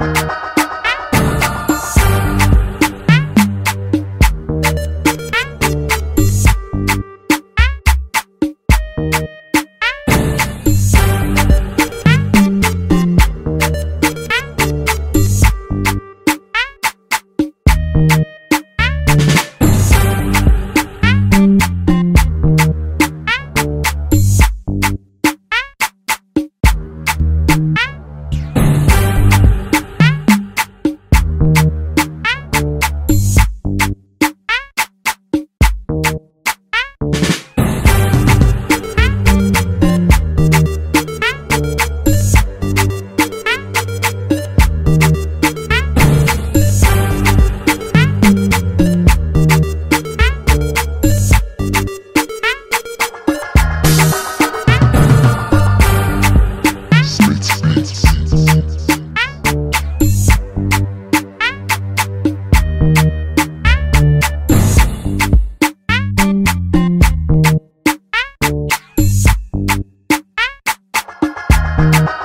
Thank Bye.